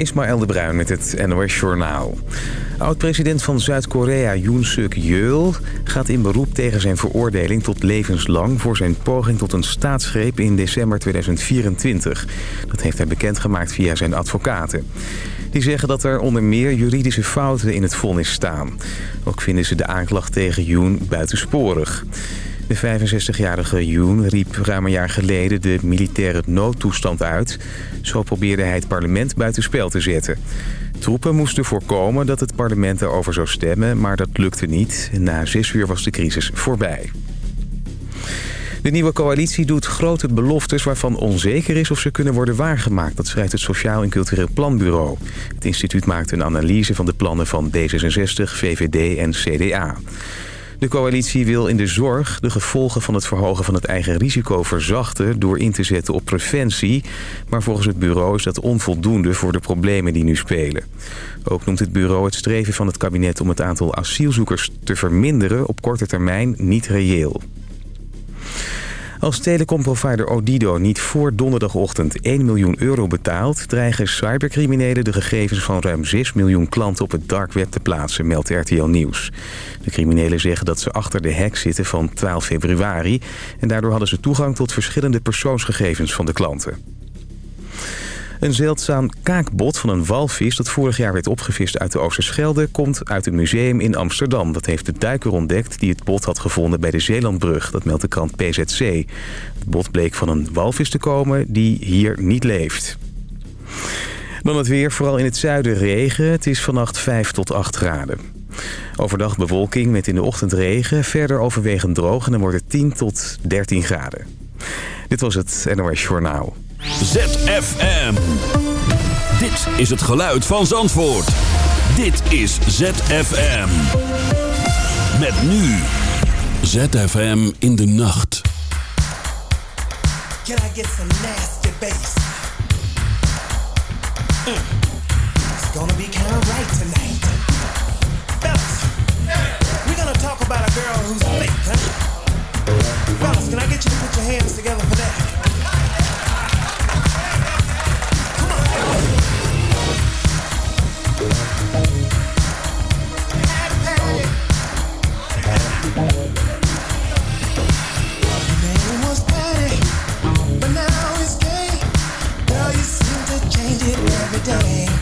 Ismaël de Bruin met het NOS Journaal. Oud-president van Zuid-Korea Yoon Suk Yeol gaat in beroep tegen zijn veroordeling tot levenslang... voor zijn poging tot een staatsgreep in december 2024. Dat heeft hij bekendgemaakt via zijn advocaten. Die zeggen dat er onder meer juridische fouten in het vonnis staan. Ook vinden ze de aanklacht tegen Yoon buitensporig. De 65-jarige Yoon riep ruim een jaar geleden de militaire noodtoestand uit. Zo probeerde hij het parlement buitenspel te zetten. Troepen moesten voorkomen dat het parlement erover zou stemmen, maar dat lukte niet. Na zes uur was de crisis voorbij. De nieuwe coalitie doet grote beloftes waarvan onzeker is of ze kunnen worden waargemaakt. Dat schrijft het Sociaal en Cultureel Planbureau. Het instituut maakt een analyse van de plannen van D66, VVD en CDA. De coalitie wil in de zorg de gevolgen van het verhogen van het eigen risico verzachten... door in te zetten op preventie. Maar volgens het bureau is dat onvoldoende voor de problemen die nu spelen. Ook noemt het bureau het streven van het kabinet om het aantal asielzoekers te verminderen... op korte termijn niet reëel. Als telecomprovider Odido niet voor donderdagochtend 1 miljoen euro betaalt... dreigen cybercriminelen de gegevens van ruim 6 miljoen klanten op het dark web te plaatsen, meldt RTL Nieuws. De criminelen zeggen dat ze achter de hek zitten van 12 februari... en daardoor hadden ze toegang tot verschillende persoonsgegevens van de klanten. Een zeldzaam kaakbot van een walvis dat vorig jaar werd opgevist uit de Oosterschelde... komt uit een museum in Amsterdam. Dat heeft de duiker ontdekt die het bot had gevonden bij de Zeelandbrug. Dat meldt de krant PZC. Het bot bleek van een walvis te komen die hier niet leeft. Dan het weer, vooral in het zuiden regen. Het is vannacht 5 tot 8 graden. Overdag bewolking met in de ochtend regen. Verder overwegend droog en dan wordt het 10 tot 13 graden. Dit was het NOS Journaal. ZFM. Dit is het geluid van Zandvoort. Dit is ZFM. Met nu. ZFM in de nacht. Can I get some nasty bass? Mm. It's gonna be kind of right tonight. Fellas, we're gonna talk about a girl who's fake, huh? Fellas, can I get you to put your hands together for that? It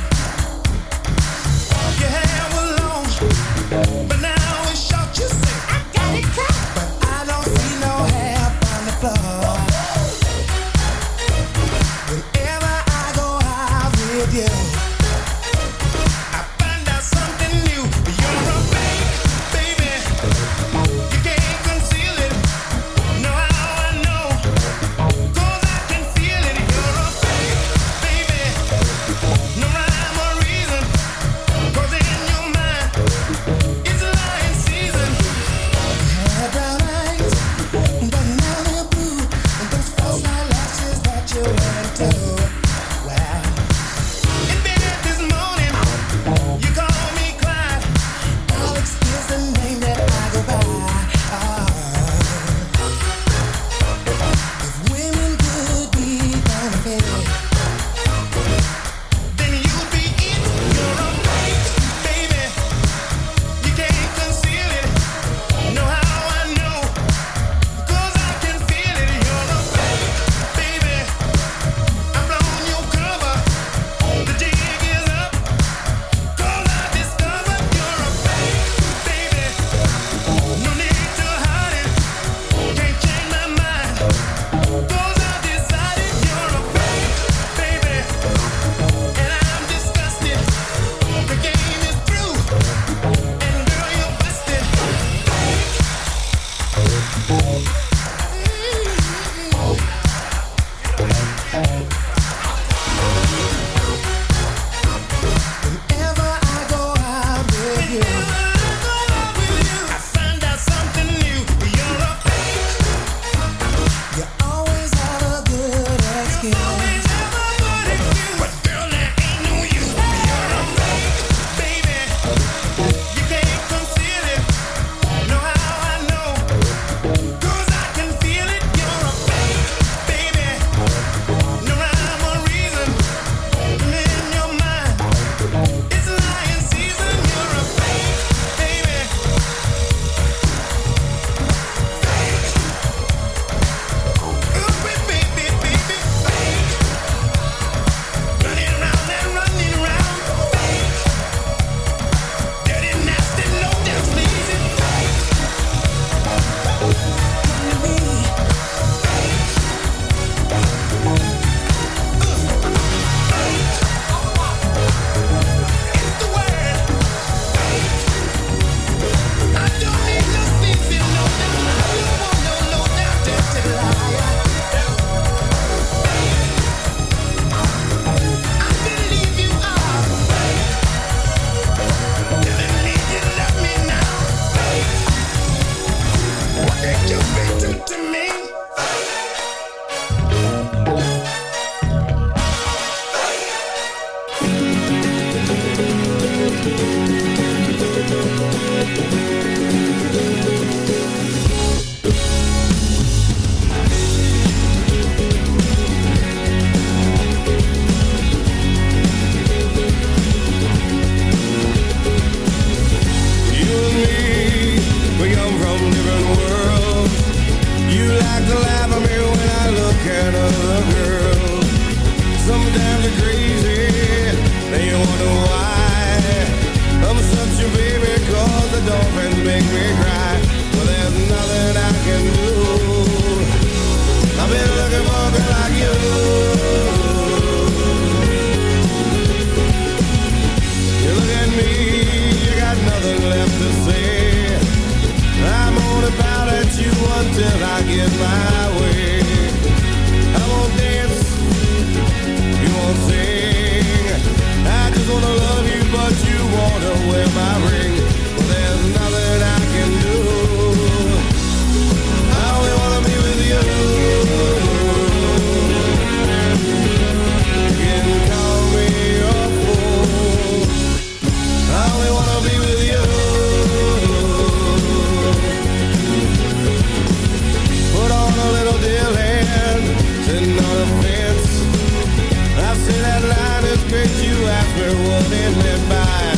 Asked me what it meant by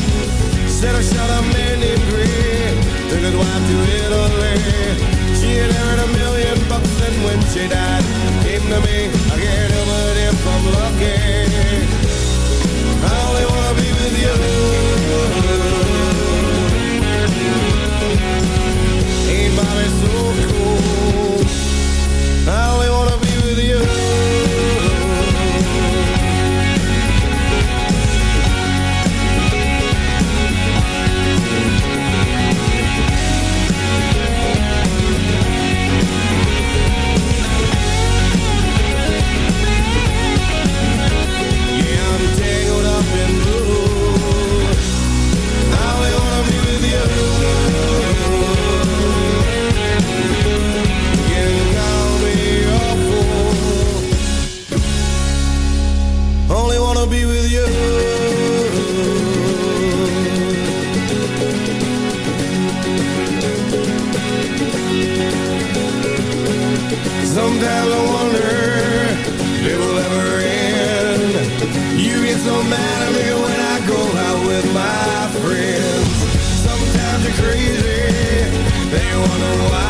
Said I shot a man in Green. Took his wife to Italy. She had earned a million bucks And when she died, came to me I can't help it if I'm lucky. I only wanna be with you. wanna why.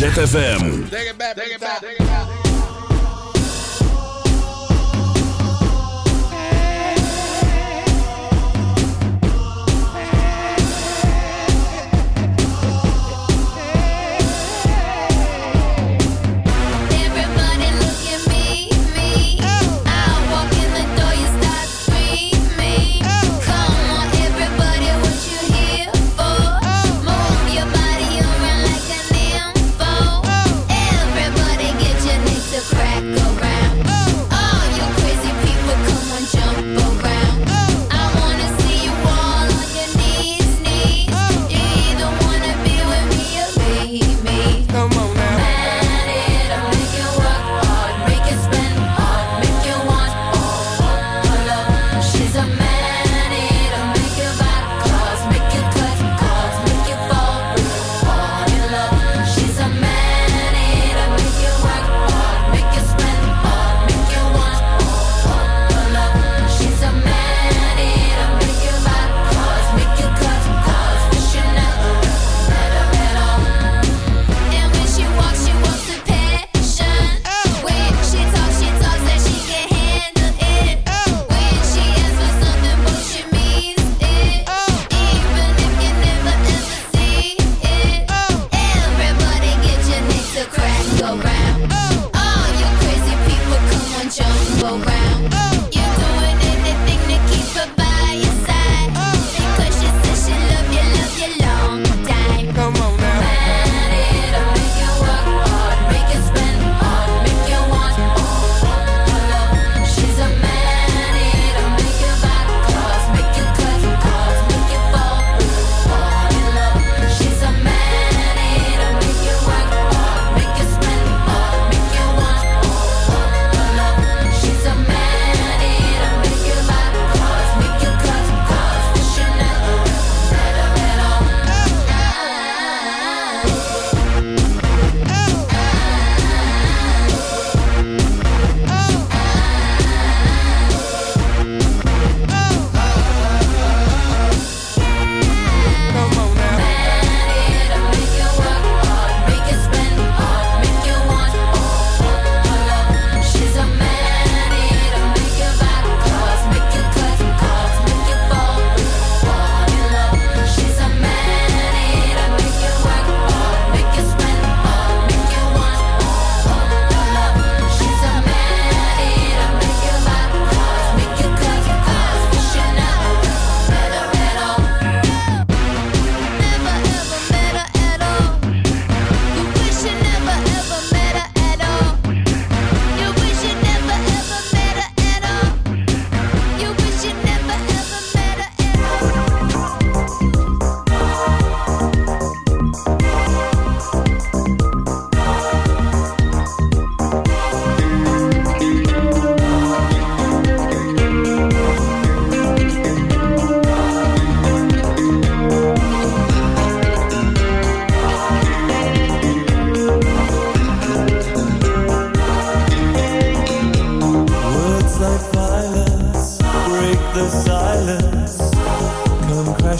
ZFM. Take it back, take it back, take it back.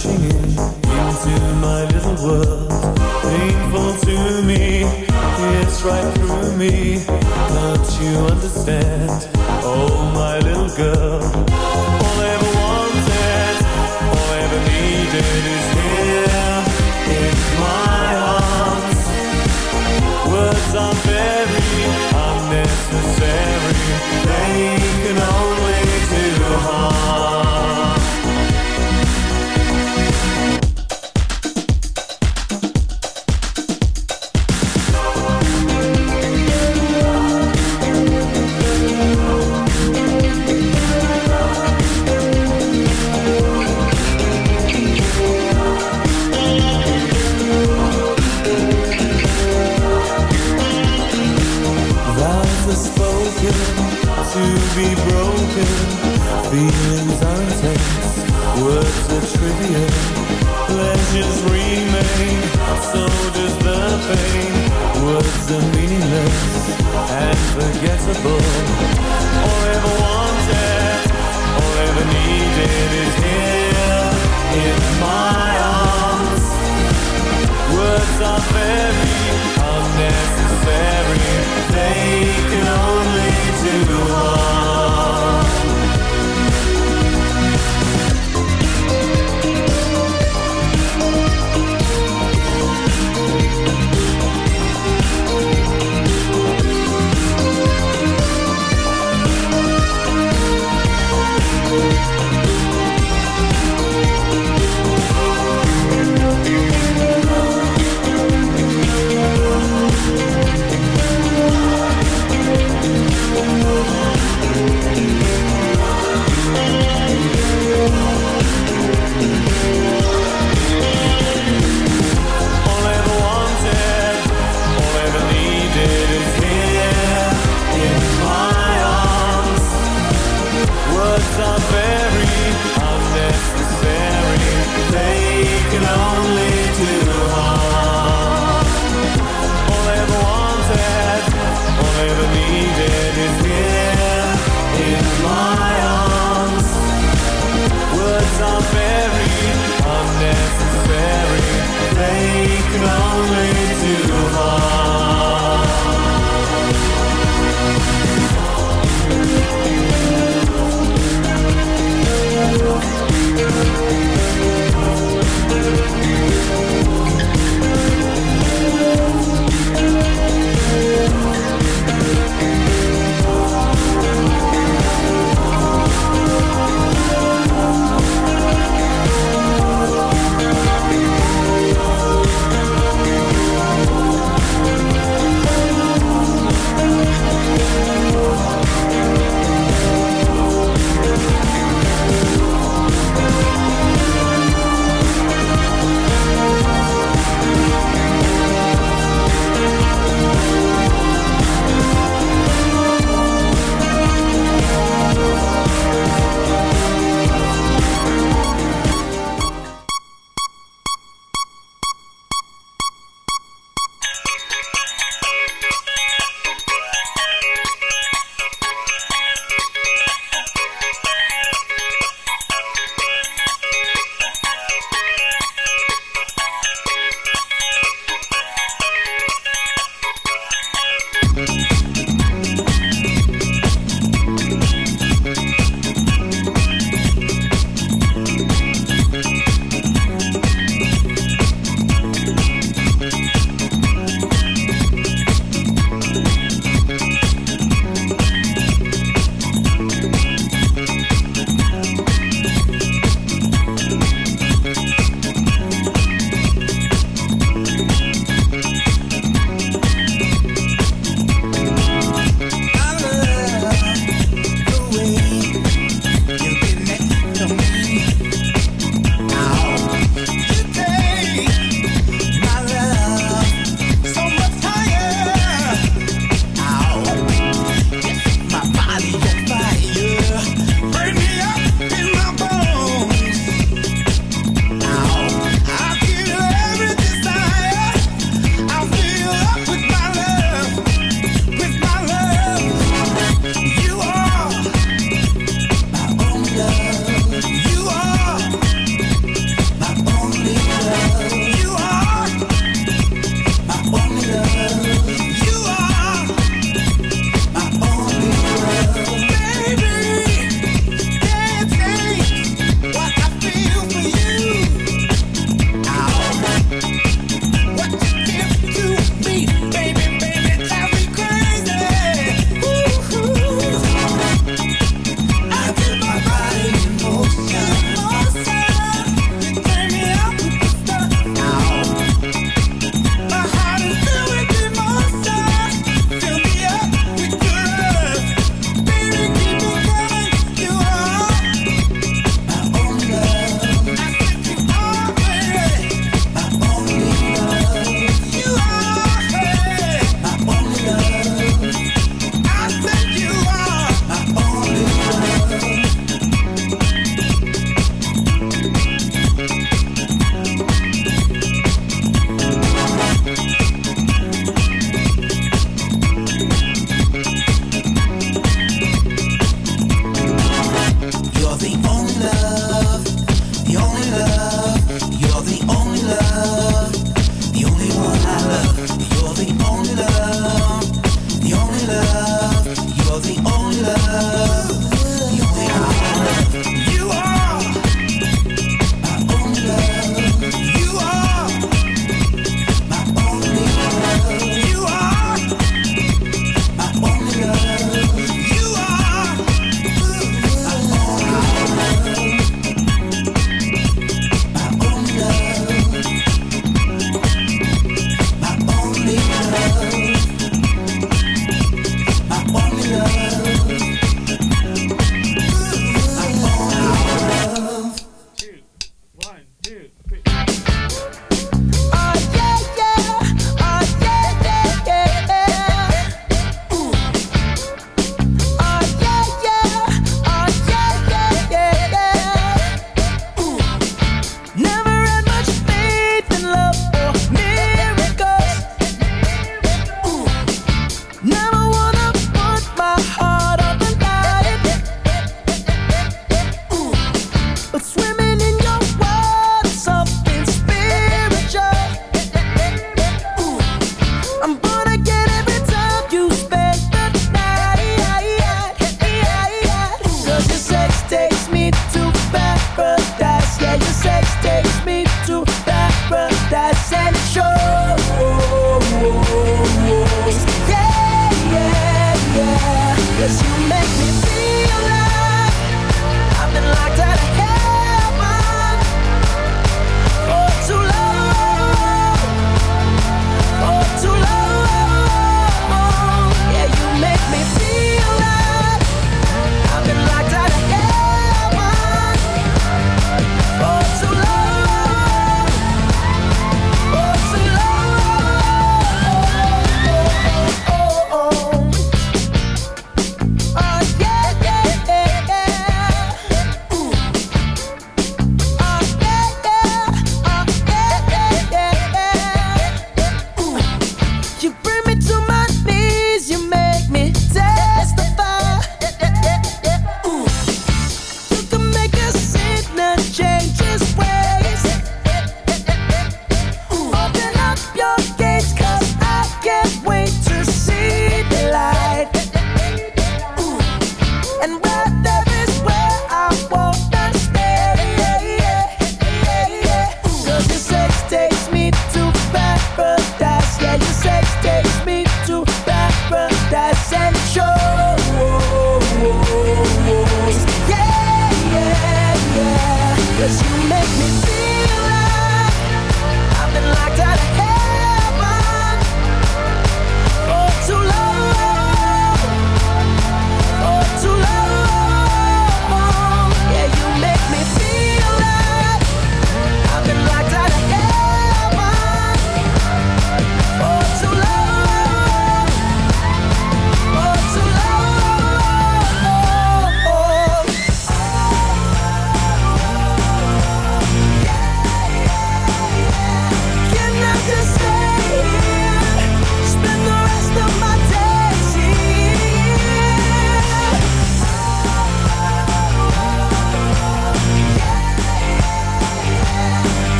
crashing in into my little world. Painful to me, it's right through me. Don't you understand?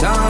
Dan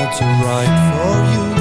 to write for you.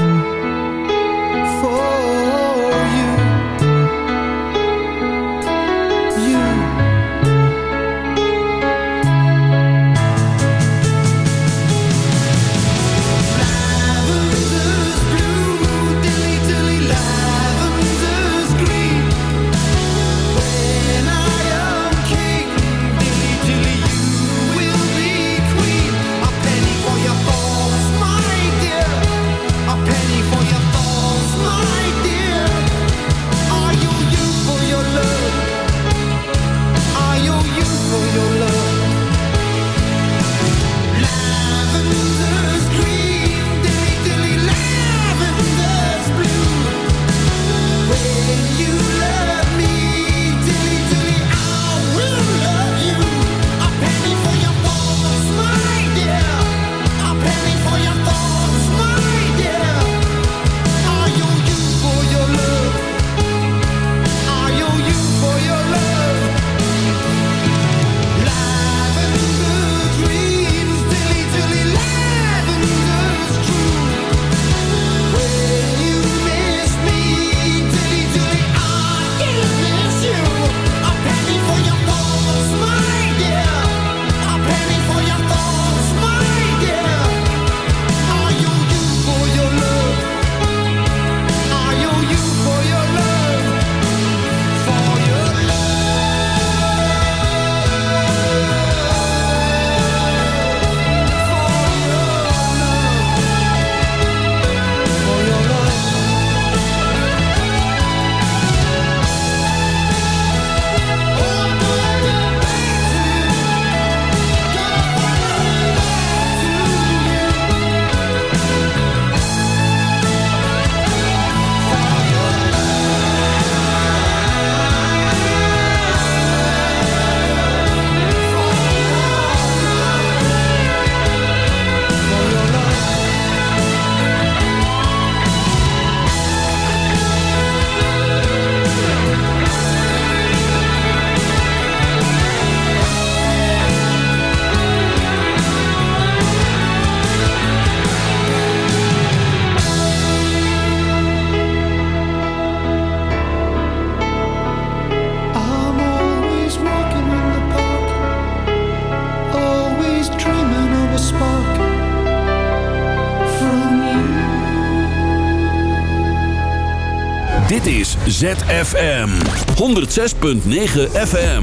ZFM 106.9 FM.